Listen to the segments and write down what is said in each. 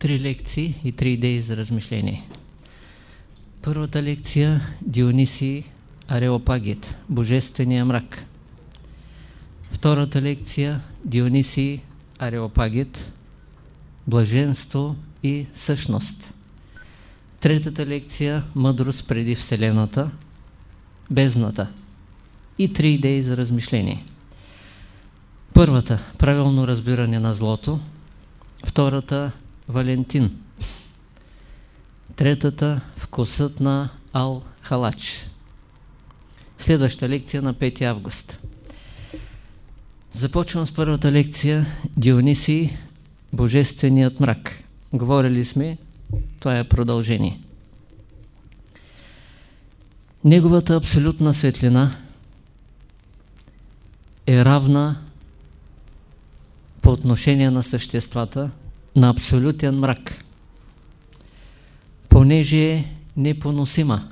три лекции и три идеи за размишление. Първата лекция Дионисий Ареопагит, Божествения мрак. Втората лекция Дионисий Ареопагит, Блаженство и същност. Третата лекция Мъдрост преди Вселената, Бездната. И три идеи за размишление. Първата – правилно разбиране на злото. Втората – Валентин. Третата – вкусът на Ал-Халач. Следваща лекция на 5 август. Започвам с първата лекция Дионисий Божественият мрак. Говорили сме, това е продължение. Неговата абсолютна светлина е равна по отношение на съществата на абсолютен мрак, понеже е непоносима.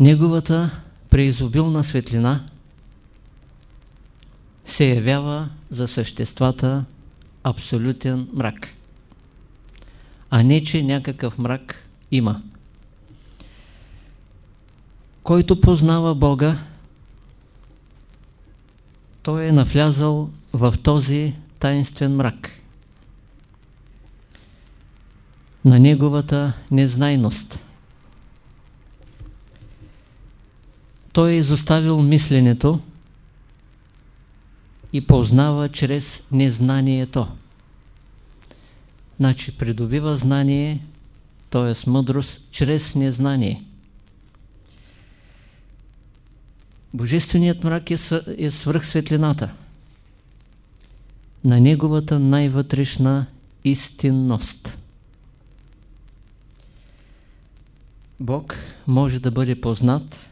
Неговата преизобилна светлина се явява за съществата абсолютен мрак, а не че някакъв мрак има. Който познава Бога, той е навлязал в този таинствен мрак. На неговата незнайност. Той е изоставил мисленето и познава чрез незнанието. Значи придобива знание, т.е. мъдрост, чрез незнание. Божественият мрак е, е свръхсветлината на неговата най-вътрешна истинност. Бог може да бъде познат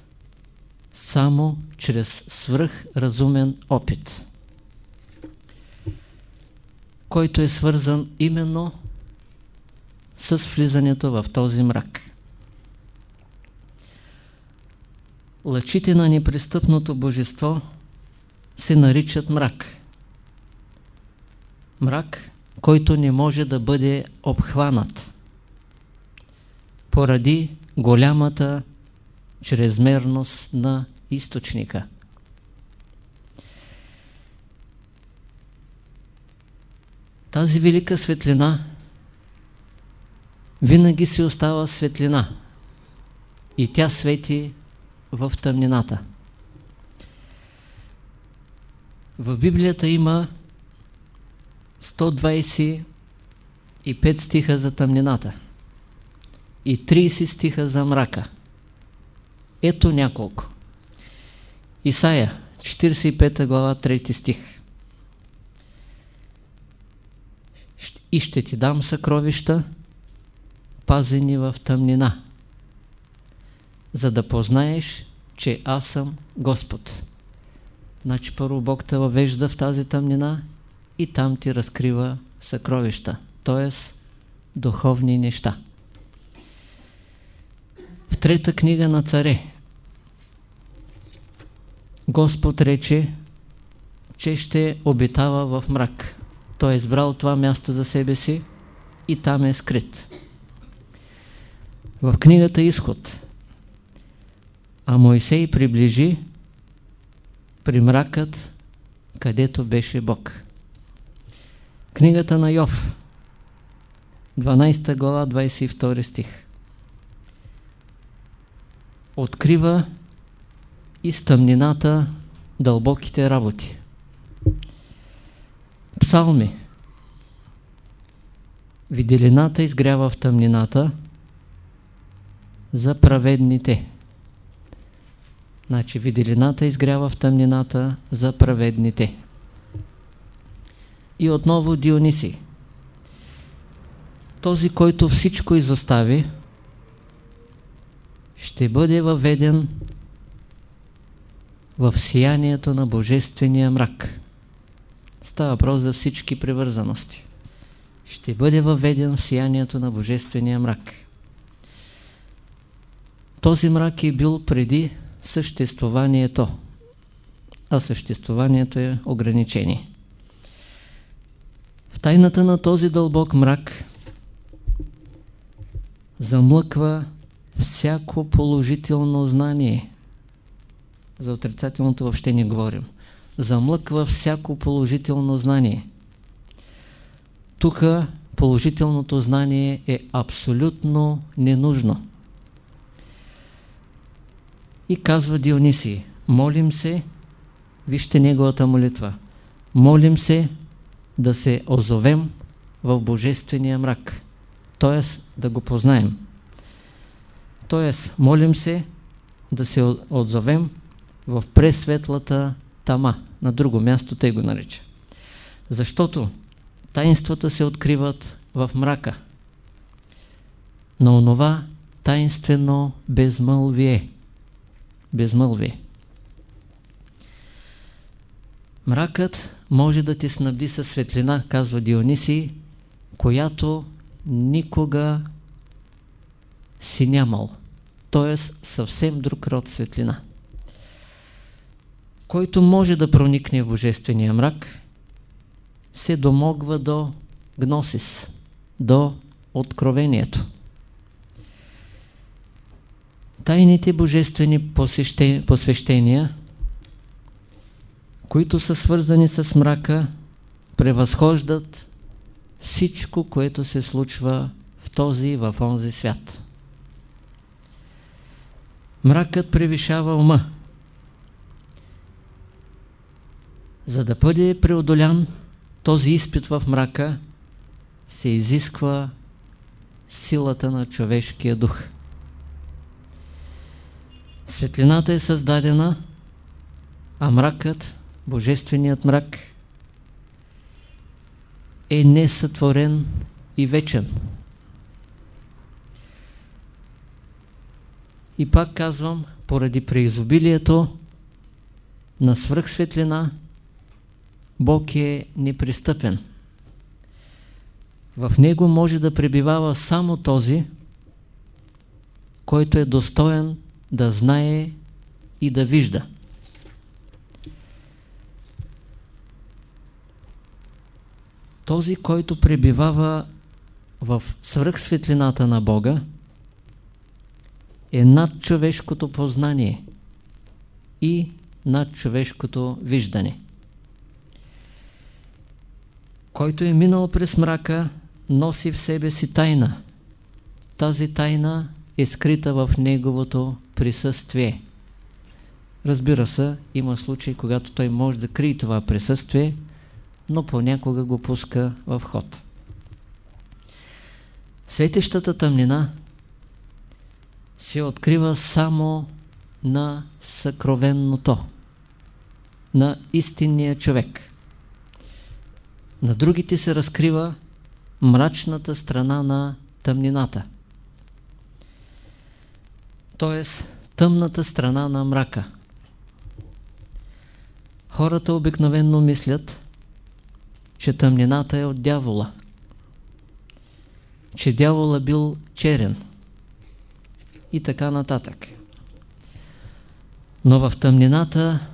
само чрез свръхразумен опит, който е свързан именно с влизането в този мрак. Лъчите на непристъпното божество се наричат мрак. Мрак, който не може да бъде обхванат поради голямата чрезмерност на източника. Тази велика светлина винаги си остава светлина и тя свети в тъмнината. В Библията има 125 стиха за тъмнината и 30 стиха за мрака. Ето няколко. Исаия, 45 глава, 3 стих. И ще ти дам съкровища, пазени в тъмнина за да познаеш, че аз съм Господ. Значи първо Бог те въвежда в тази тъмнина и там ти разкрива съкровища, т.е. духовни неща. В трета книга на царе Господ рече, че ще обитава в мрак. Той е избрал това място за себе си и там е скрит. В книгата Изход а Мойсей приближи при мракът, където беше Бог. Книгата на Йов, 12 глава, 22 стих. Открива из тъмнината дълбоките работи. Псалми. Виделината изгрява в тъмнината за праведните. Значи виделината изгрява в тъмнината за праведните. И отново Диониси. Този, който всичко изостави, ще бъде въведен в сиянието на Божествения мрак. Става въпрос за всички привързаности. Ще бъде въведен в сиянието на Божествения мрак. Този мрак е бил преди съществуванието. А съществуванието е ограничение. Тайната на този дълбок мрак замлъква всяко положително знание. За отрицателното въобще не говорим. Замлъква всяко положително знание. Тук положителното знание е абсолютно ненужно. И казва Дионисий, молим се, вижте неговата молитва, молим се да се озовем в Божествения мрак, т.е. да го познаем. Т.е. молим се да се отзовем в пресветлата тама. На друго място те го нарича. Защото таинствата се откриват в мрака. На онова таинствено безмълвие. Безмълвие. Мракът може да ти снабди със светлина, казва Дионисий, която никога си нямал. Т.е. съвсем друг род светлина. Който може да проникне в Божествения мрак, се домогва до гносис, до откровението. Тайните божествени посвещения, които са свързани с мрака, превъзхождат всичко, което се случва в този и в онзи свят. Мракът превишава ума. За да бъде преодолян този изпит в мрака, се изисква силата на човешкия дух. Светлината е създадена, а мракът, божественият мрак, е несътворен и вечен. И пак казвам, поради преизобилието на свръхсветлина, Бог е непристъпен. В него може да пребивава само този, който е достоен да знае и да вижда. Този, който пребивава в свръхсветлината на Бога, е над човешкото познание и над човешкото виждане. Който е минал през мрака, носи в себе си тайна. Тази тайна е скрита в неговото присъствие. Разбира се, има случаи, когато той може да крие това присъствие, но понякога го пуска в ход. Светещата тъмнина се открива само на съкровенното, на истинния човек. На другите се разкрива мрачната страна на тъмнината. т.е. тъмната страна на мрака. Хората обикновенно мислят, че тъмнината е от дявола, че дявола бил черен и така нататък. Но в тъмнината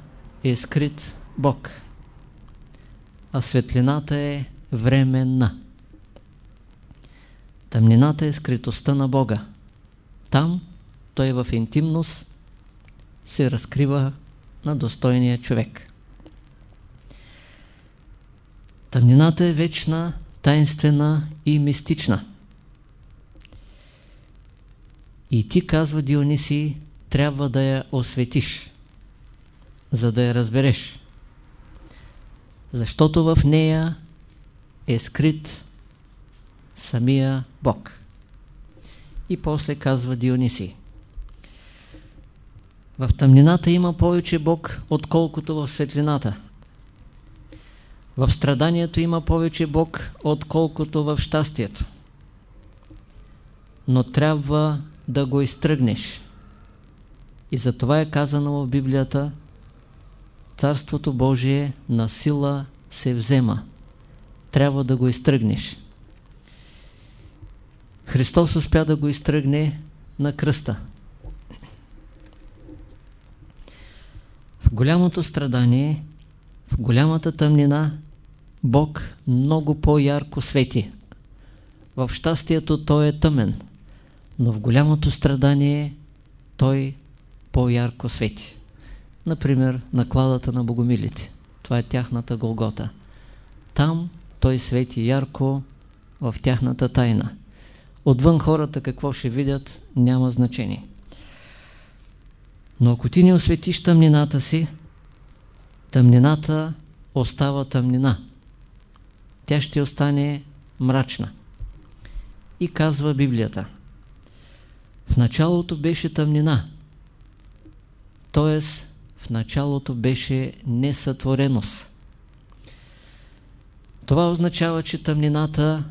е скрит Бог, а светлината е временна. Тъмнината е скритостта на Бога. Там той в интимност се разкрива на достойния човек. Тъмнината е вечна, тайнствена и мистична. И ти, казва Диониси, трябва да я осветиш, за да я разбереш. Защото в нея е скрит самия Бог. И после казва Диониси. В тъмнината има повече Бог, отколкото в светлината. В страданието има повече Бог, отколкото в щастието. Но трябва да го изтръгнеш. И затова е казано в Библията Царството Божие на сила се взема. Трябва да го изтръгнеш. Христос успя да го изтръгне на кръста. В голямото страдание, в голямата тъмнина, Бог много по-ярко свети. В щастието той е тъмен, но в голямото страдание той по-ярко свети. Например, накладата на богомилите. Това е тяхната Голгота. Там той свети ярко в тяхната тайна. Отвън хората какво ще видят, няма значение. Но ако ти не осветиш тъмнината си, тъмнината остава тъмнина. Тя ще остане мрачна. И казва Библията. В началото беше тъмнина, т.е. в началото беше несътвореност. Това означава, че тъмнината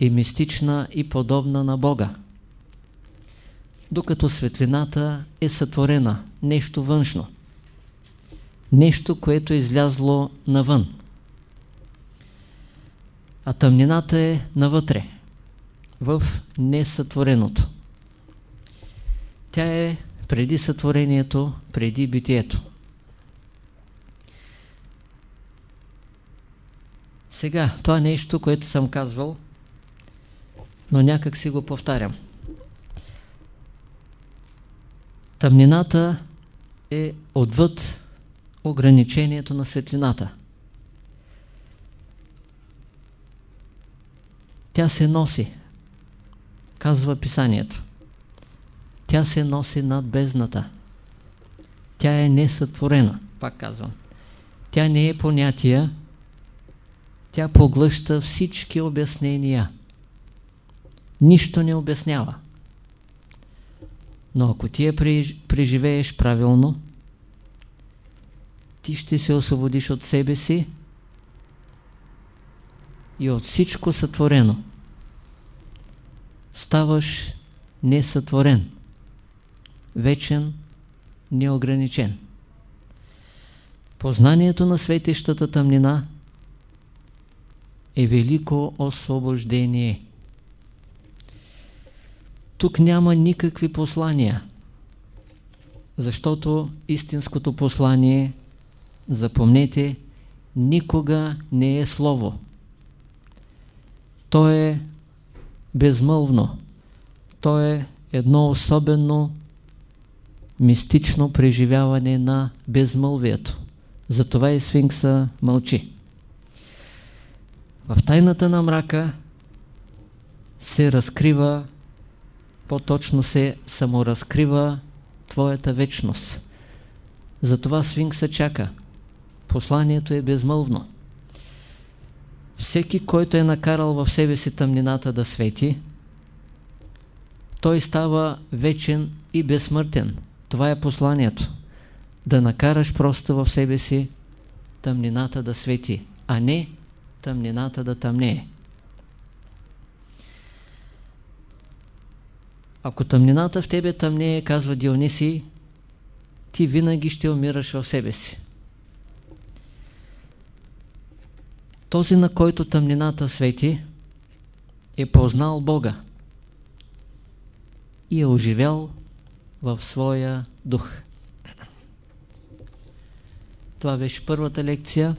е мистична и подобна на Бога. Докато светлината е сътворена, нещо външно. Нещо, което е излязло навън. А тъмнината е навътре, в несътвореното. Тя е преди сътворението, преди битието. Сега, това нещо, което съм казвал, но някак си го повтарям. Тъмнината е отвъд ограничението на светлината. Тя се носи, казва писанието. Тя се носи над бездната. Тя е несътворена, пак казвам. Тя не е понятия, тя поглъща всички обяснения. Нищо не обяснява. Но ако ти я преживееш правилно, ти ще се освободиш от себе си и от всичко сътворено. Ставаш несътворен, вечен, неограничен. Познанието на светещата тъмнина е велико освобождение. Тук няма никакви послания, защото истинското послание, запомнете, никога не е слово. То е безмълвно. То е едно особено мистично преживяване на безмълвието. Затова и сфинкса мълчи. В тайната на мрака се разкрива, по-точно се саморазкрива твоята вечност. Затова сфинкса чака. Посланието е безмълвно. Всеки, който е накарал в себе си тъмнината да свети, той става вечен и безсмъртен. Това е посланието. Да накараш просто в себе си тъмнината да свети, а не тъмнината да тъмнее. Ако тъмнината в тебе тъмнее, казва Диониси, ти винаги ще умираш в себе си. Този, на който тъмнината свети, е познал Бога и е оживял в своя дух. Това беше първата лекция.